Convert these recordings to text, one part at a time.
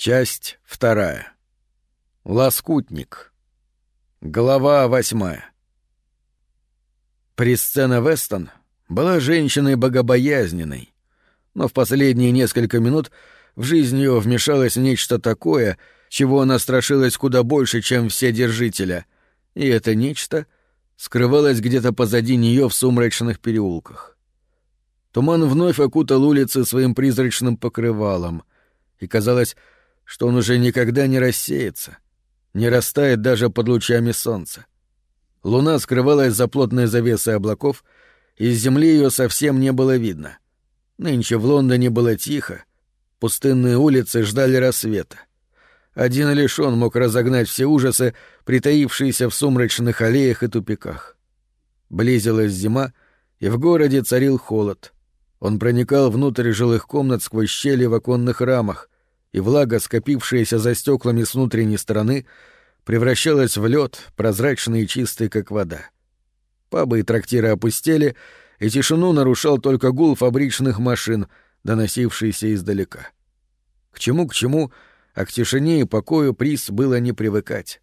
Часть вторая. Лоскутник. Глава восьмая. Присцена Вестон была женщиной богобоязненной, но в последние несколько минут в жизнь ее вмешалось нечто такое, чего она страшилась куда больше, чем все держителя, и это нечто скрывалось где-то позади нее в сумрачных переулках. Туман вновь окутал улицы своим призрачным покрывалом, и казалось, что он уже никогда не рассеется, не растает даже под лучами солнца. Луна скрывалась за плотной завесой облаков, и с земли ее совсем не было видно. Нынче в Лондоне было тихо, пустынные улицы ждали рассвета. Один лишь он мог разогнать все ужасы, притаившиеся в сумрачных аллеях и тупиках. Близилась зима, и в городе царил холод. Он проникал внутрь жилых комнат сквозь щели в оконных рамах, и влага, скопившаяся за стеклами с внутренней стороны, превращалась в лед, прозрачный и чистый, как вода. Пабы и трактиры опустели, и тишину нарушал только гул фабричных машин, доносившийся издалека. К чему к чему, а к тишине и покою приз было не привыкать.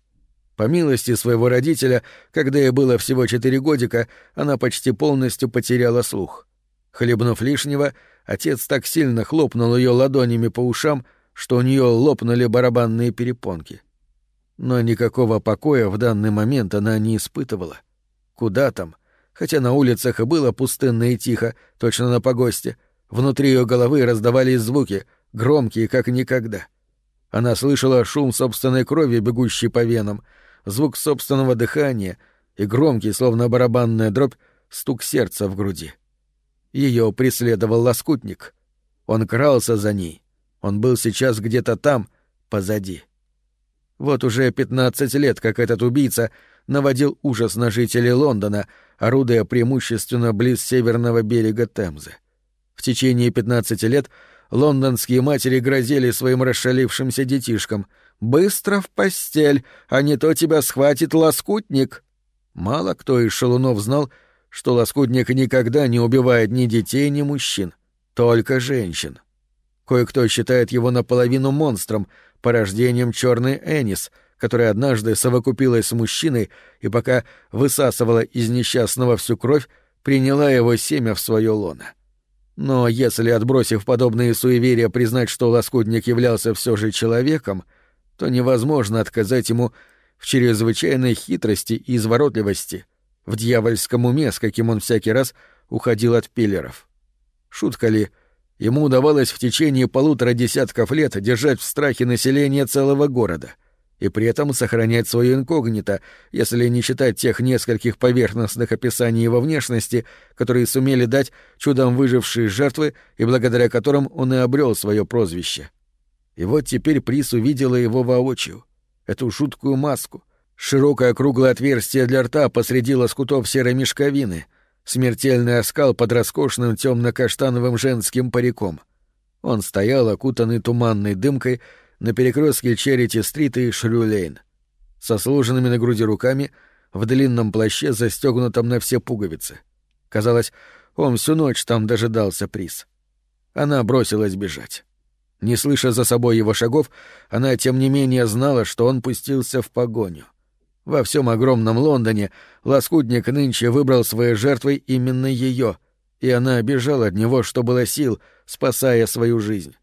По милости своего родителя, когда ей было всего четыре годика, она почти полностью потеряла слух. Хлебнув лишнего, отец так сильно хлопнул ее ладонями по ушам, что у нее лопнули барабанные перепонки. Но никакого покоя в данный момент она не испытывала. Куда там? Хотя на улицах и было пустынно и тихо, точно на погосте, внутри ее головы раздавались звуки, громкие, как никогда. Она слышала шум собственной крови, бегущей по венам, звук собственного дыхания и громкий, словно барабанная дробь, стук сердца в груди. Ее преследовал лоскутник. Он крался за ней, он был сейчас где-то там, позади. Вот уже пятнадцать лет, как этот убийца наводил ужас на жителей Лондона, орудуя преимущественно близ северного берега Темзы. В течение пятнадцати лет лондонские матери грозили своим расшалившимся детишкам «Быстро в постель, а не то тебя схватит лоскутник». Мало кто из шалунов знал, что лоскутник никогда не убивает ни детей, ни мужчин, только женщин. Кое-кто считает его наполовину монстром, порождением черной Энис, которая однажды совокупилась с мужчиной и пока высасывала из несчастного всю кровь, приняла его семя в свое лоно. Но если, отбросив подобные суеверия, признать, что лоскутник являлся все же человеком, то невозможно отказать ему в чрезвычайной хитрости и изворотливости, в дьявольском уме, с каким он всякий раз уходил от пиллеров. Шутка ли — ему удавалось в течение полутора десятков лет держать в страхе население целого города и при этом сохранять свое инкогнито, если не считать тех нескольких поверхностных описаний его внешности, которые сумели дать чудом выжившие жертвы и благодаря которым он и обрел свое прозвище. И вот теперь Прис увидела его воочию, эту жуткую маску, широкое круглое отверстие для рта посреди лоскутов серой мешковины — смертельный оскал под роскошным темно-каштановым женским париком. Он стоял, окутанный туманной дымкой, на перекрестке Черити-стрит и Шрюлейн, со сложенными на груди руками, в длинном плаще, застегнутом на все пуговицы. Казалось, он всю ночь там дожидался приз. Она бросилась бежать. Не слыша за собой его шагов, она, тем не менее, знала, что он пустился в погоню. Во всем огромном Лондоне лоскутник нынче выбрал своей жертвой именно ее, и она бежала от него, что было сил, спасая свою жизнь.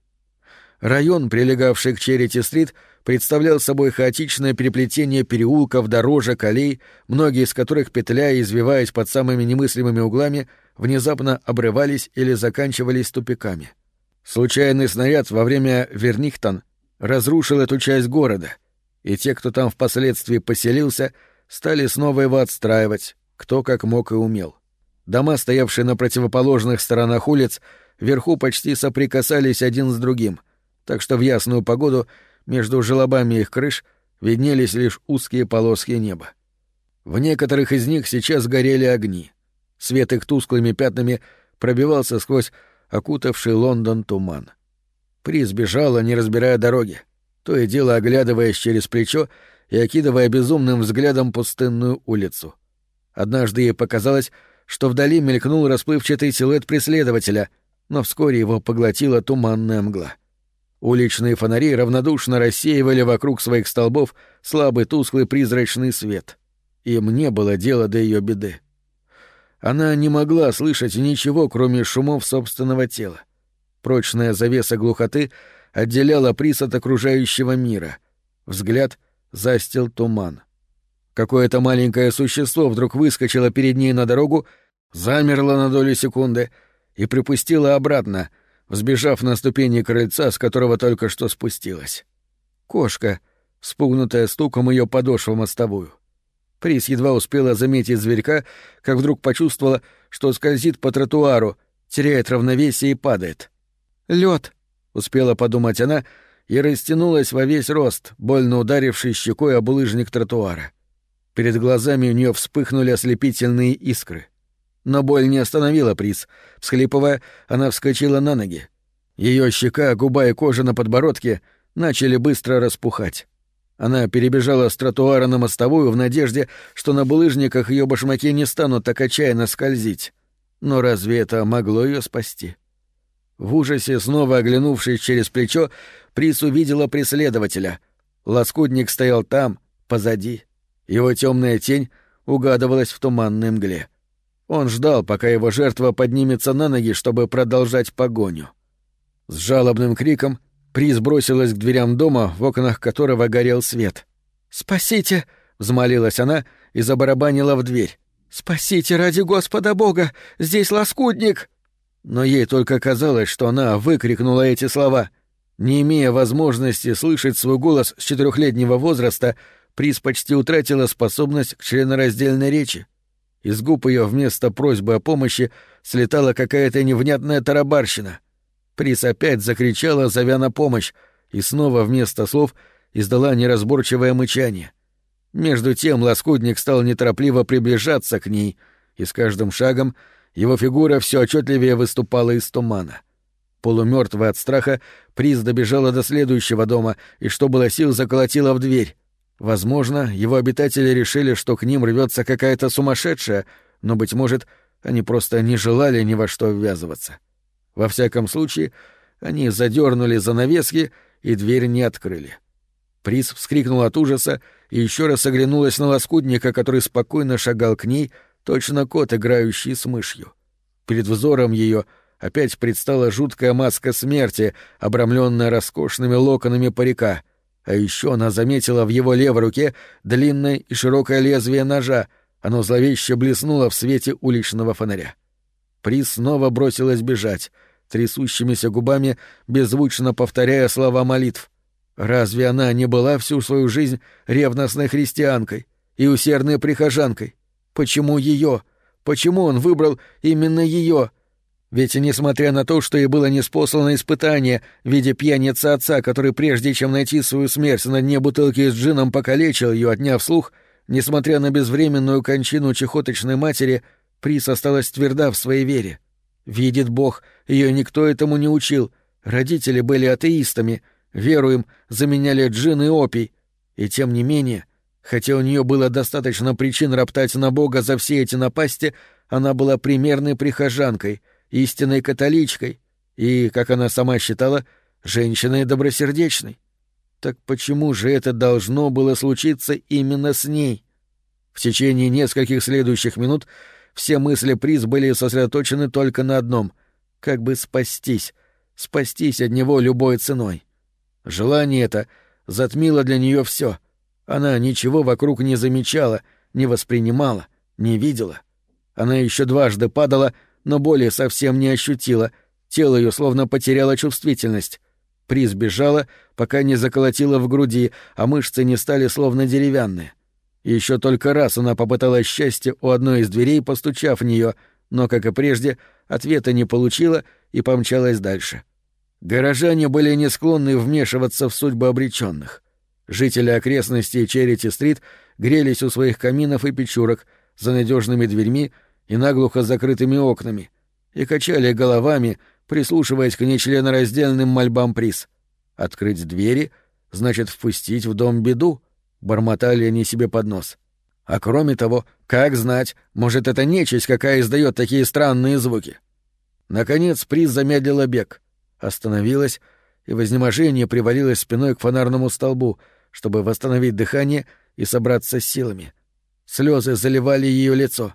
Район, прилегавший к Черити-стрит, представлял собой хаотичное переплетение переулков, дорожек, аллей, многие из которых, петляя и извиваясь под самыми немыслимыми углами, внезапно обрывались или заканчивались тупиками. Случайный снаряд во время Вернихтон разрушил эту часть города, и те, кто там впоследствии поселился, стали снова его отстраивать, кто как мог и умел. Дома, стоявшие на противоположных сторонах улиц, вверху почти соприкасались один с другим, так что в ясную погоду между желобами их крыш виднелись лишь узкие полоски неба. В некоторых из них сейчас горели огни. Свет их тусклыми пятнами пробивался сквозь окутавший Лондон туман. Приз бежала, не разбирая дороги то и дело оглядываясь через плечо и окидывая безумным взглядом пустынную улицу. Однажды ей показалось, что вдали мелькнул расплывчатый силуэт преследователя, но вскоре его поглотила туманная мгла. Уличные фонари равнодушно рассеивали вокруг своих столбов слабый тусклый призрачный свет. Им не было дела до ее беды. Она не могла слышать ничего, кроме шумов собственного тела. Прочная завеса глухоты отделяла приз от окружающего мира. Взгляд застил туман. Какое-то маленькое существо вдруг выскочило перед ней на дорогу, замерло на долю секунды и припустило обратно, взбежав на ступени крыльца, с которого только что спустилась. Кошка, спугнутая стуком ее подошву мостовую. Прис едва успела заметить зверька, как вдруг почувствовала, что скользит по тротуару, теряет равновесие и падает. Лед, успела подумать она и растянулась во весь рост, больно ударившись щекой об улыжник тротуара. Перед глазами у нее вспыхнули ослепительные искры. Но боль не остановила приз. Всхлипывая, она вскочила на ноги. Ее щека, губа и кожа на подбородке начали быстро распухать. Она перебежала с тротуара на мостовую в надежде, что на булыжниках ее башмаки не станут так отчаянно скользить. Но разве это могло ее спасти? В ужасе, снова оглянувшись через плечо, Прис увидела преследователя. Лоскутник стоял там, позади. Его темная тень угадывалась в туманной мгле. Он ждал, пока его жертва поднимется на ноги, чтобы продолжать погоню. С жалобным криком Приз бросилась к дверям дома, в окнах которого горел свет. «Спасите!» — взмолилась она и забарабанила в дверь. «Спасите ради Господа Бога! Здесь лоскутник!» Но ей только казалось, что она выкрикнула эти слова. Не имея возможности слышать свой голос с четырехлетнего возраста, Приз почти утратила способность к членораздельной речи. Из губ ее вместо просьбы о помощи слетала какая-то невнятная тарабарщина. Приз опять закричала, зовя на помощь, и снова вместо слов издала неразборчивое мычание. Между тем лоскутник стал неторопливо приближаться к ней, и с каждым шагом его фигура все отчетливее выступала из тумана. Полумертвая от страха, Приз добежала до следующего дома и, что было сил, заколотила в дверь. Возможно, его обитатели решили, что к ним рвется какая-то сумасшедшая, но, быть может, они просто не желали ни во что ввязываться. Во всяком случае, они задернули занавески и дверь не открыли. Приз вскрикнул от ужаса и еще раз оглянулась на лоскутника, который спокойно шагал к ней, точно кот, играющий с мышью. Перед взором ее опять предстала жуткая маска смерти, обрамленная роскошными локонами парика — а еще она заметила в его левой руке длинное и широкое лезвие ножа, оно зловеще блеснуло в свете уличного фонаря. Приз снова бросилась бежать, трясущимися губами, беззвучно повторяя слова молитв. Разве она не была всю свою жизнь ревностной христианкой и усердной прихожанкой? Почему ее? Почему он выбрал именно ее? — ведь, несмотря на то, что ей было неспослано испытание в виде пьяницы отца, который прежде чем найти свою смерть на дне бутылки с джином покалечил ее, отняв слух, несмотря на безвременную кончину чехоточной матери, Прис осталась тверда в своей вере. Видит Бог, ее никто этому не учил. Родители были атеистами, веру им заменяли джин и опий. И тем не менее, хотя у нее было достаточно причин роптать на Бога за все эти напасти, она была примерной прихожанкой — истинной католичкой и, как она сама считала, женщиной добросердечной. Так почему же это должно было случиться именно с ней? В течение нескольких следующих минут все мысли Приз были сосредоточены только на одном — как бы спастись, спастись от него любой ценой. Желание это затмило для нее все. Она ничего вокруг не замечала, не воспринимала, не видела. Она еще дважды падала — но боли совсем не ощутила, тело ее словно потеряло чувствительность. Приз бежала, пока не заколотила в груди, а мышцы не стали словно деревянные. Еще только раз она попыталась счастье у одной из дверей, постучав в нее, но, как и прежде, ответа не получила и помчалась дальше. Горожане были не склонны вмешиваться в судьбы обреченных. Жители окрестностей Черити-стрит грелись у своих каминов и печурок за надежными дверьми и наглухо закрытыми окнами, и качали головами, прислушиваясь к нечленораздельным мольбам приз. Открыть двери — значит впустить в дом беду, — бормотали они себе под нос. А кроме того, как знать, может, это нечисть, какая издает такие странные звуки. Наконец приз замедлила бег, остановилась и в изнеможении привалилась спиной к фонарному столбу, чтобы восстановить дыхание и собраться с силами. Слезы заливали ее лицо.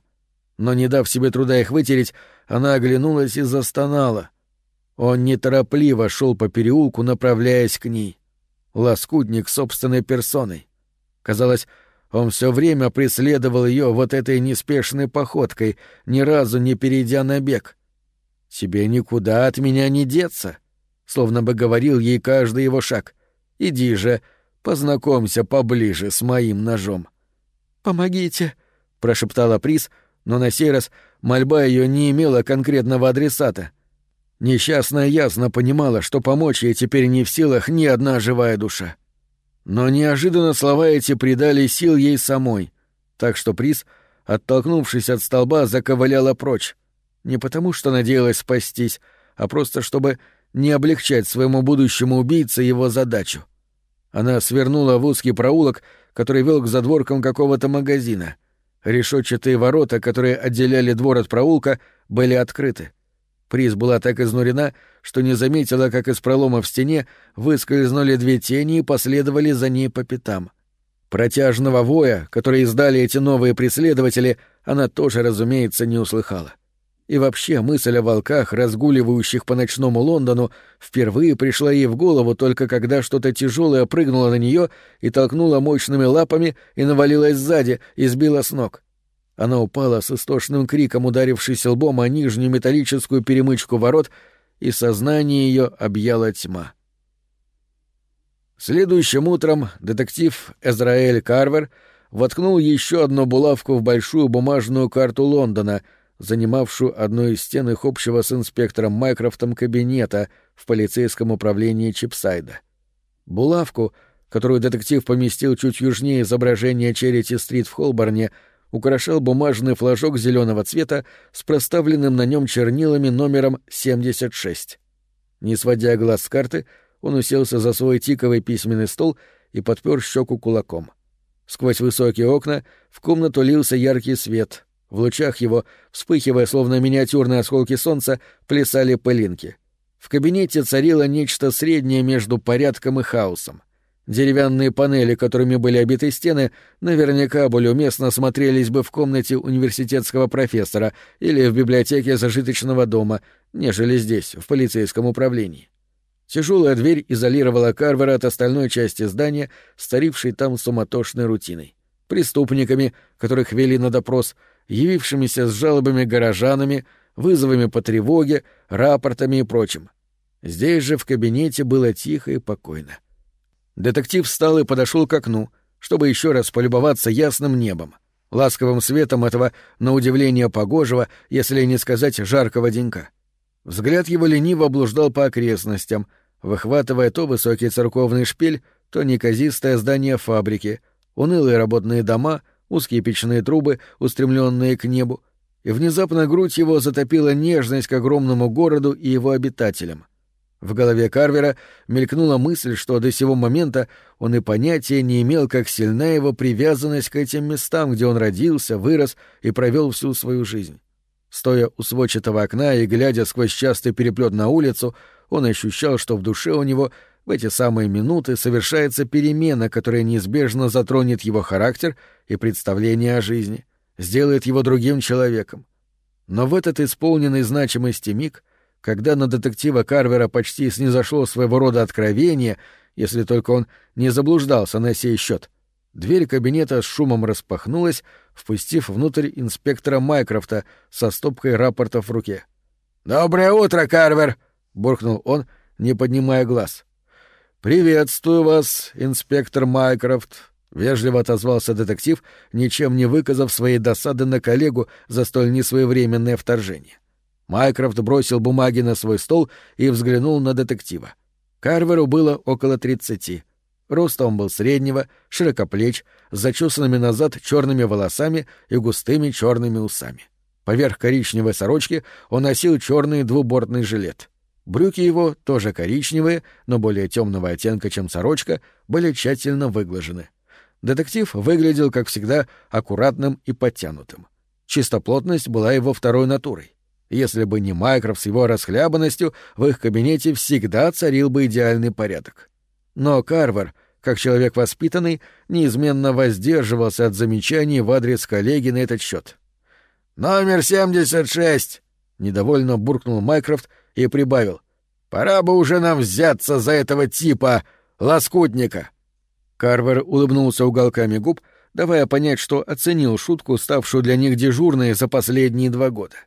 Но, не дав себе труда их вытереть, она оглянулась и застонала. Он неторопливо шел по переулку, направляясь к ней. Лоскутник собственной персоной. Казалось, он все время преследовал ее вот этой неспешной походкой, ни разу не перейдя на бег. «Тебе никуда от меня не деться», — словно бы говорил ей каждый его шаг. «Иди же, познакомься поближе с моим ножом». «Помогите», — прошептала Приз, но на сей раз мольба ее не имела конкретного адресата. Несчастная ясно понимала, что помочь ей теперь не в силах ни одна живая душа. Но неожиданно слова эти придали сил ей самой, так что Приз, оттолкнувшись от столба, заковыляла прочь. Не потому, что надеялась спастись, а просто чтобы не облегчать своему будущему убийце его задачу. Она свернула в узкий проулок, который вел к задворкам какого-то магазина. Решетчатые ворота, которые отделяли двор от проулка, были открыты. Приз была так изнурена, что не заметила, как из пролома в стене выскользнули две тени и последовали за ней по пятам. Протяжного воя, который издали эти новые преследователи, она тоже, разумеется, не услыхала. И вообще мысль о волках, разгуливающих по ночному Лондону, впервые пришла ей в голову только когда что-то тяжелое прыгнуло на нее и толкнуло мощными лапами и навалилось сзади и сбило с ног. Она упала с истошным криком, ударившись лбом о нижнюю металлическую перемычку ворот, и сознание ее объяла тьма. Следующим утром детектив Эзраэль Карвер воткнул еще одну булавку в большую бумажную карту Лондона, занимавшую одну из стен их общего с инспектором Майкрофтом кабинета в полицейском управлении Чипсайда. Булавку, которую детектив поместил чуть южнее изображения Черити-стрит в Холборне, — украшал бумажный флажок зеленого цвета с проставленным на нем чернилами номером 76. Не сводя глаз с карты, он уселся за свой тиковый письменный стол и подпер щеку кулаком. Сквозь высокие окна в комнату лился яркий свет. В лучах его, вспыхивая словно миниатюрные осколки солнца, плясали пылинки. В кабинете царило нечто среднее между порядком и хаосом. Деревянные панели, которыми были обиты стены, наверняка более уместно смотрелись бы в комнате университетского профессора или в библиотеке зажиточного дома, нежели здесь, в полицейском управлении. Тяжелая дверь изолировала Карвера от остальной части здания, старившей там суматошной рутиной. Преступниками, которых вели на допрос, явившимися с жалобами горожанами, вызовами по тревоге, рапортами и прочим. Здесь же в кабинете было тихо и покойно. — Детектив встал и подошел к окну, чтобы еще раз полюбоваться ясным небом, ласковым светом этого, на удивление погожего, если не сказать жаркого денька. Взгляд его лениво блуждал по окрестностям, выхватывая то высокий церковный шпиль, то неказистое здание фабрики, унылые работные дома, узкие печные трубы, устремленные к небу, и внезапно грудь его затопила нежность к огромному городу и его обитателям — в голове Карвера мелькнула мысль, что до сего момента он и понятия не имел, как сильна его привязанность к этим местам, где он родился, вырос и провел всю свою жизнь. Стоя у сводчатого окна и глядя сквозь частый переплет на улицу, он ощущал, что в душе у него в эти самые минуты совершается перемена, которая неизбежно затронет его характер и представление о жизни, сделает его другим человеком. Но в этот исполненный значимости миг когда на детектива Карвера почти снизошло своего рода откровение, если только он не заблуждался на сей счет. Дверь кабинета с шумом распахнулась, впустив внутрь инспектора Майкрофта со стопкой рапортов в руке. «Доброе утро, Карвер!» — буркнул он, не поднимая глаз. «Приветствую вас, инспектор Майкрофт», — вежливо отозвался детектив, ничем не выказав своей досады на коллегу за столь несвоевременное вторжение. Майкрофт бросил бумаги на свой стол и взглянул на детектива. Карверу было около тридцати. Ростом был среднего, широкоплеч, с зачесанными назад черными волосами и густыми черными усами. Поверх коричневой сорочки он носил черный двубортный жилет. Брюки его, тоже коричневые, но более темного оттенка, чем сорочка, были тщательно выглажены. Детектив выглядел, как всегда, аккуратным и подтянутым. Чистоплотность была его второй натурой. Если бы не Майкрофт с его расхлябанностью, в их кабинете всегда царил бы идеальный порядок. Но Карвер, как человек воспитанный, неизменно воздерживался от замечаний в адрес коллеги на этот счет. «Номер 76!» — недовольно буркнул Майкрофт и прибавил. «Пора бы уже нам взяться за этого типа, лоскутника!» Карвер улыбнулся уголками губ, давая понять, что оценил шутку, ставшую для них дежурной за последние два года.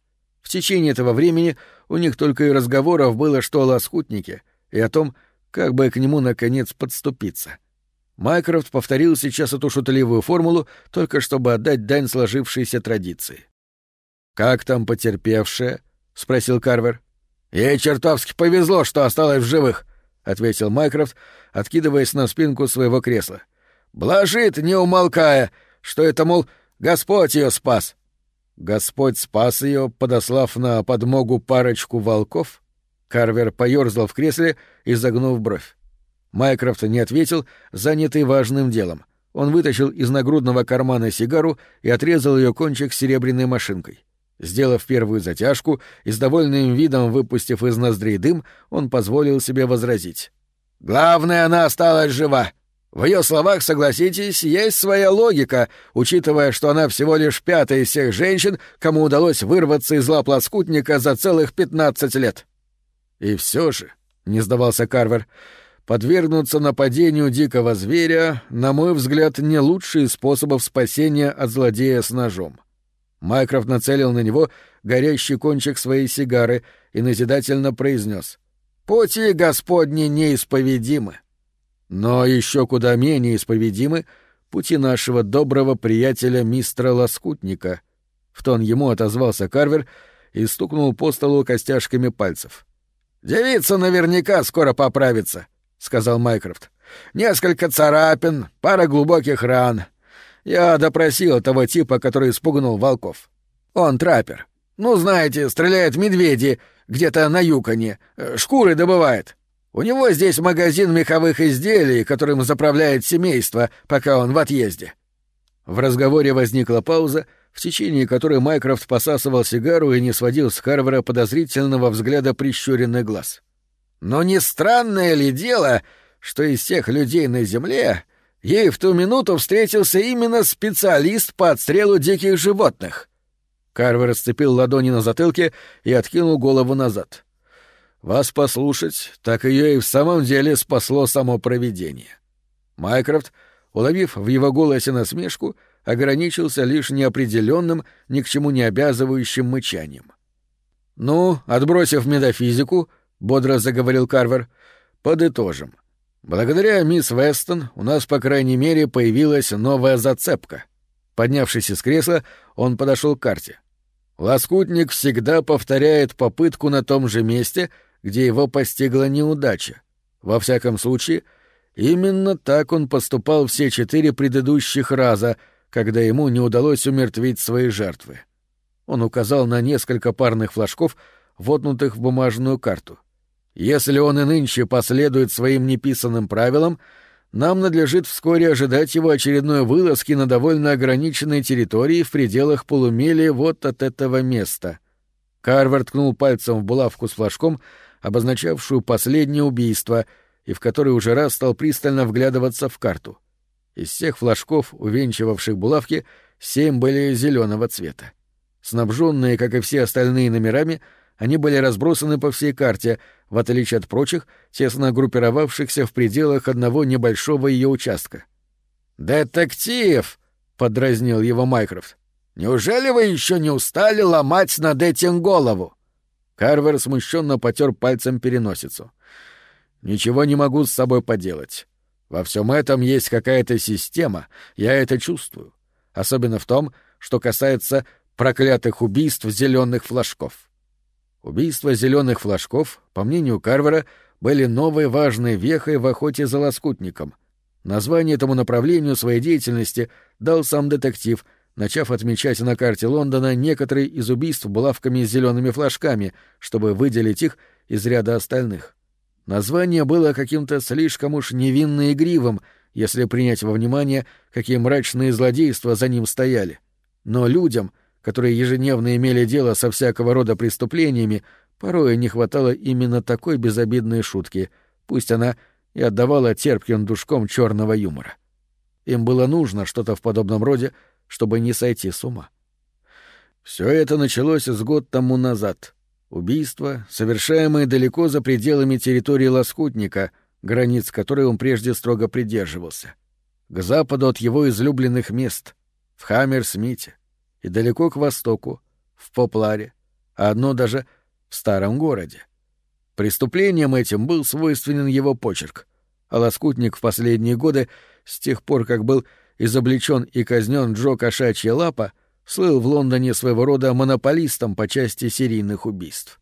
В течение этого времени у них только и разговоров было что о лоскутнике и о том, как бы к нему наконец подступиться. Майкрофт повторил сейчас эту шутливую формулу, только чтобы отдать дань сложившейся традиции. «Как там потерпевшая?» — спросил Карвер. «Ей чертовски повезло, что осталась в живых», — ответил Майкрофт, откидываясь на спинку своего кресла. «Блажит, не умолкая, что это, мол, Господь ее спас». Господь спас ее, подослав на подмогу парочку волков? Карвер поерзал в кресле, изогнув бровь. Майкрофт не ответил, занятый важным делом. Он вытащил из нагрудного кармана сигару и отрезал ее кончик серебряной машинкой. Сделав первую затяжку и с довольным видом выпустив из ноздрей дым, он позволил себе возразить. «Главное, она осталась жива. В ее словах, согласитесь, есть своя логика, учитывая, что она всего лишь пятая из всех женщин, кому удалось вырваться из лап лоскутника за целых пятнадцать лет. И все же, — не сдавался Карвер, — подвергнуться нападению дикого зверя, на мой взгляд, не лучший способов спасения от злодея с ножом. Майкрофт нацелил на него горящий кончик своей сигары и назидательно произнес: «Пути Господни неисповедимы». Но еще куда менее исповедимы пути нашего доброго приятеля мистера Лоскутника. В тон ему отозвался Карвер и стукнул по столу костяшками пальцев. «Девица наверняка скоро поправится», — сказал Майкрофт. «Несколько царапин, пара глубоких ран. Я допросил того типа, который испугнул волков. Он траппер. Ну, знаете, стреляет медведи где-то на юконе, э, шкуры добывает. У него здесь магазин меховых изделий, которым заправляет семейство, пока он в отъезде». В разговоре возникла пауза, в течение которой Майкрофт посасывал сигару и не сводил с Карвера подозрительного взгляда прищуренный глаз. «Но не странное ли дело, что из всех людей на Земле ей в ту минуту встретился именно специалист по отстрелу диких животных?» Карвер сцепил ладони на затылке и откинул голову назад. — вас послушать, так ее и в самом деле спасло само провидение. Майкрофт, уловив в его голосе насмешку, ограничился лишь неопределенным, ни к чему не обязывающим мычанием. «Ну, отбросив метафизику», — бодро заговорил Карвер, — «подытожим. Благодаря мисс Вестон у нас, по крайней мере, появилась новая зацепка». Поднявшись из кресла, он подошел к карте. Лоскутник всегда повторяет попытку на том же месте — где его постигла неудача. Во всяком случае, именно так он поступал все четыре предыдущих раза, когда ему не удалось умертвить свои жертвы. Он указал на несколько парных флажков, вотнутых в бумажную карту. Если он и нынче последует своим неписанным правилам, нам надлежит вскоре ожидать его очередной вылазки на довольно ограниченной территории в пределах полумили вот от этого места. Карвер ткнул пальцем в булавку с флажком, обозначавшую последнее убийство, и в которой уже раз стал пристально вглядываться в карту. Из всех флажков, увенчивавших булавки, семь были зеленого цвета. Снабженные, как и все остальные номерами, они были разбросаны по всей карте, в отличие от прочих, тесно группировавшихся в пределах одного небольшого ее участка. «Детектив!» — подразнил его Майкрофт. «Неужели вы еще не устали ломать над этим голову?» Карвер смущенно потер пальцем переносицу. «Ничего не могу с собой поделать. Во всем этом есть какая-то система, я это чувствую. Особенно в том, что касается проклятых убийств зеленых флажков. Убийства зеленых флажков, по мнению Карвера, были новой важной вехой в охоте за лоскутником. Название этому направлению своей деятельности дал сам детектив — начав отмечать на карте Лондона некоторые из убийств булавками с зелеными флажками, чтобы выделить их из ряда остальных. Название было каким-то слишком уж невинно игривым, если принять во внимание, какие мрачные злодейства за ним стояли. Но людям, которые ежедневно имели дело со всякого рода преступлениями, порой не хватало именно такой безобидной шутки, пусть она и отдавала терпким душком черного юмора. Им было нужно что-то в подобном роде, чтобы не сойти с ума. Все это началось с год тому назад. Убийство, совершаемое далеко за пределами территории Лоскутника, границ которой он прежде строго придерживался. К западу от его излюбленных мест, в Хаммерсмите, и далеко к востоку, в Попларе, а одно даже в старом городе. Преступлением этим был свойственен его почерк, а Лоскутник в последние годы, с тех пор, как был изобличен и казнен Джо Кошачья Лапа, слыл в Лондоне своего рода монополистом по части серийных убийств.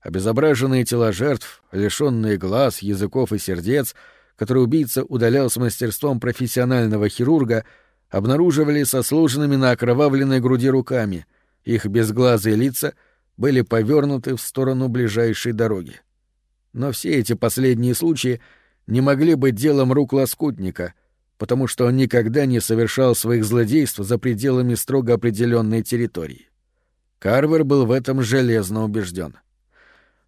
Обезображенные тела жертв, лишенные глаз, языков и сердец, которые убийца удалял с мастерством профессионального хирурга, обнаруживали со сложенными на окровавленной груди руками, их безглазые лица были повернуты в сторону ближайшей дороги. Но все эти последние случаи не могли быть делом рук лоскутника — потому что он никогда не совершал своих злодейств за пределами строго определенной территории. Карвер был в этом железно убежден.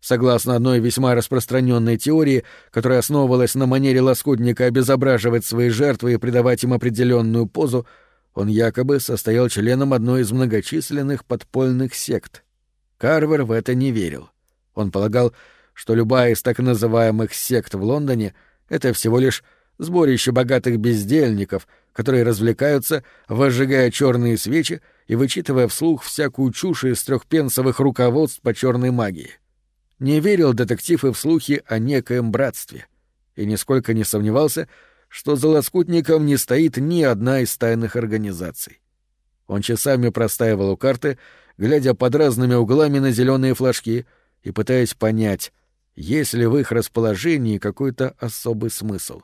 Согласно одной весьма распространенной теории, которая основывалась на манере лоскутника обезображивать свои жертвы и придавать им определенную позу, он якобы состоял членом одной из многочисленных подпольных сект. Карвер в это не верил. Он полагал, что любая из так называемых сект в Лондоне — это всего лишь сборище богатых бездельников, которые развлекаются, возжигая черные свечи и вычитывая вслух всякую чушь из трехпенсовых руководств по черной магии. Не верил детектив и в слухи о некоем братстве, и нисколько не сомневался, что за лоскутником не стоит ни одна из тайных организаций. Он часами простаивал у карты, глядя под разными углами на зеленые флажки и пытаясь понять, есть ли в их расположении какой-то особый смысл.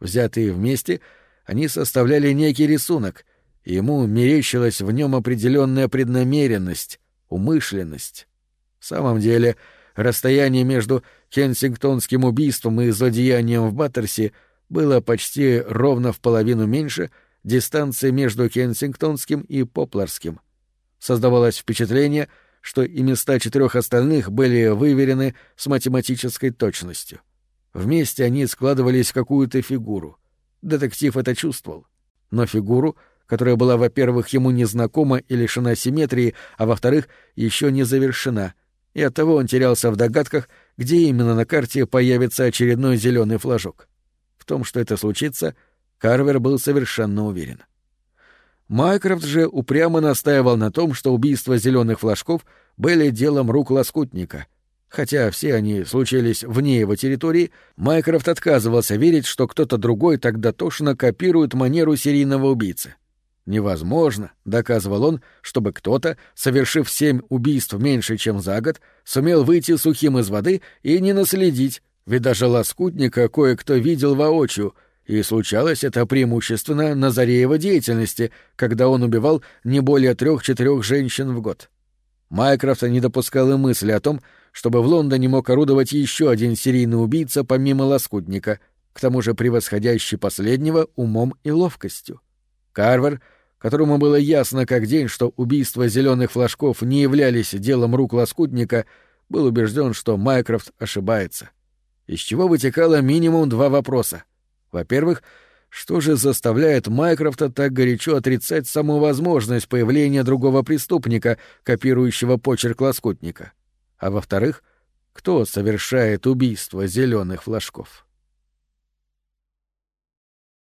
Взятые вместе, они составляли некий рисунок, и ему мерещилась в нем определенная преднамеренность, умышленность. В самом деле, расстояние между Кенсингтонским убийством и злодеянием в Баттерсе было почти ровно в половину меньше дистанции между Кенсингтонским и Попларским. Создавалось впечатление, что и места четырех остальных были выверены с математической точностью. Вместе они складывались в какую-то фигуру. Детектив это чувствовал. Но фигуру, которая была, во-первых, ему незнакома и лишена симметрии, а во-вторых, еще не завершена, и оттого он терялся в догадках, где именно на карте появится очередной зеленый флажок. В том, что это случится, Карвер был совершенно уверен. Майкрофт же упрямо настаивал на том, что убийства зеленых флажков были делом рук лоскутника — Хотя все они случились вне его территории, Майкрофт отказывался верить, что кто-то другой так дотошно копирует манеру серийного убийцы. Невозможно, доказывал он, чтобы кто-то, совершив семь убийств меньше, чем за год, сумел выйти сухим из воды и не наследить, ведь даже лоскутника кое-кто видел воочию, и случалось это преимущественно на заре его деятельности, когда он убивал не более трех-четырех женщин в год. Майкрофт не допускал и мысли о том, чтобы в Лондоне мог орудовать еще один серийный убийца помимо лоскутника, к тому же превосходящий последнего умом и ловкостью. Карвер, которому было ясно как день, что убийства зеленых флажков не являлись делом рук лоскутника, был убежден, что Майкрофт ошибается. Из чего вытекало минимум два вопроса. Во-первых, что же заставляет Майкрофта так горячо отрицать саму возможность появления другого преступника, копирующего почерк лоскутника? а во-вторых, кто совершает убийство зеленых флажков.